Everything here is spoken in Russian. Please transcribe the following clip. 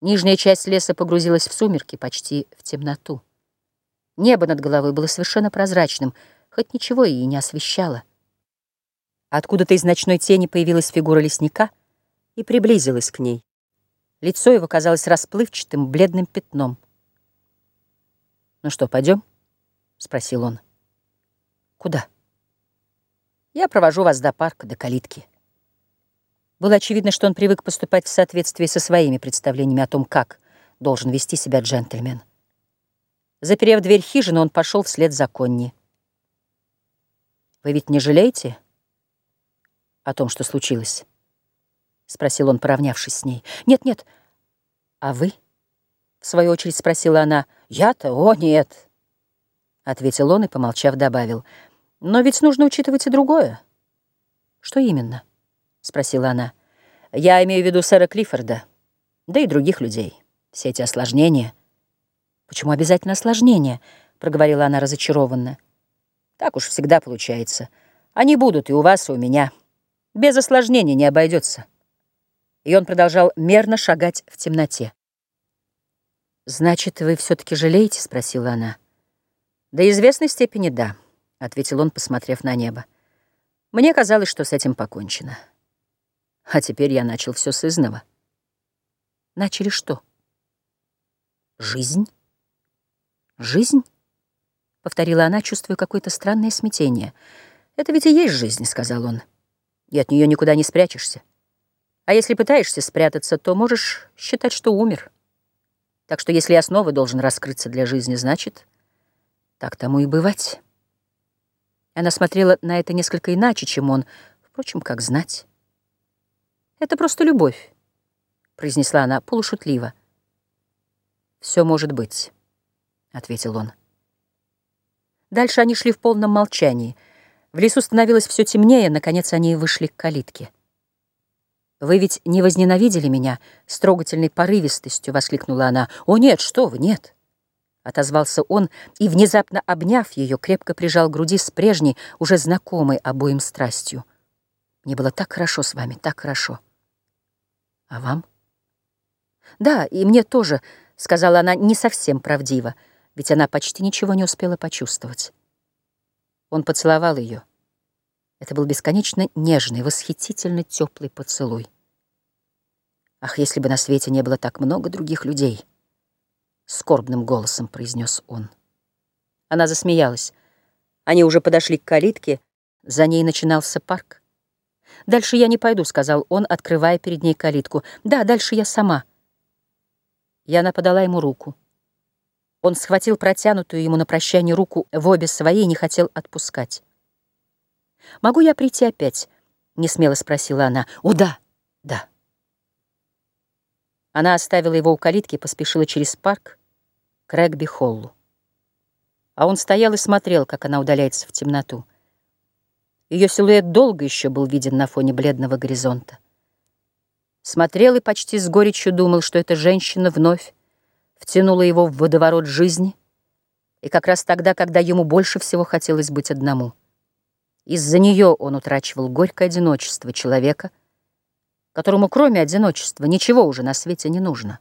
Нижняя часть леса погрузилась в сумерки, почти в темноту. Небо над головой было совершенно прозрачным, хоть ничего и не освещало. Откуда-то из ночной тени появилась фигура лесника и приблизилась к ней. Лицо его казалось расплывчатым, бледным пятном. «Ну что, пойдем?» — спросил он. «Куда?» «Я провожу вас до парка, до калитки». Было очевидно, что он привык поступать в соответствии со своими представлениями о том, как должен вести себя джентльмен. Заперев дверь хижины, он пошел вслед за Конни. «Вы ведь не жалеете о том, что случилось?» — спросил он, поравнявшись с ней. «Нет-нет. А вы?» — в свою очередь спросила она. «Я-то? О, нет!» — ответил он и, помолчав, добавил. «Но ведь нужно учитывать и другое». «Что именно?» — спросила она. «Я имею в виду сэра Клиффорда, да и других людей. Все эти осложнения». «Почему обязательно осложнения?» — проговорила она разочарованно. «Так уж всегда получается. Они будут и у вас, и у меня. Без осложнений не обойдется». И он продолжал мерно шагать в темноте. «Значит, вы все-таки жалеете?» — спросила она. «До известной степени да», — ответил он, посмотрев на небо. «Мне казалось, что с этим покончено». А теперь я начал все с изного. Начали что? Жизнь? Жизнь? Повторила она, чувствуя какое-то странное смятение. Это ведь и есть жизнь, сказал он. И от нее никуда не спрячешься. А если пытаешься спрятаться, то можешь считать, что умер. Так что если я снова должен раскрыться для жизни, значит, так тому и бывать. Она смотрела на это несколько иначе, чем он, впрочем, как знать. Это просто любовь, произнесла она полушутливо. Все может быть, ответил он. Дальше они шли в полном молчании. В лесу становилось все темнее, наконец они вышли к калитке. «Вы ведь не возненавидели меня?» — с трогательной порывистостью воскликнула она. «О, нет, что вы, нет!» Отозвался он и, внезапно обняв ее, крепко прижал к груди с прежней, уже знакомой обоим страстью. «Мне было так хорошо с вами, так хорошо!» А вам? Да, и мне тоже, сказала она не совсем правдиво, ведь она почти ничего не успела почувствовать. Он поцеловал ее. Это был бесконечно нежный, восхитительно теплый поцелуй. Ах, если бы на свете не было так много других людей, скорбным голосом произнес он. Она засмеялась. Они уже подошли к калитке, за ней начинался парк. «Дальше я не пойду», — сказал он, открывая перед ней калитку. «Да, дальше я сама». И она подала ему руку. Он схватил протянутую ему на прощание руку в обе свои и не хотел отпускать. «Могу я прийти опять?» — несмело спросила она. «О, да, да». Она оставила его у калитки и поспешила через парк к Регби-Холлу. А он стоял и смотрел, как она удаляется в темноту. Ее силуэт долго еще был виден на фоне бледного горизонта. Смотрел и почти с горечью думал, что эта женщина вновь втянула его в водоворот жизни, и как раз тогда, когда ему больше всего хотелось быть одному. Из-за нее он утрачивал горькое одиночество человека, которому кроме одиночества ничего уже на свете не нужно.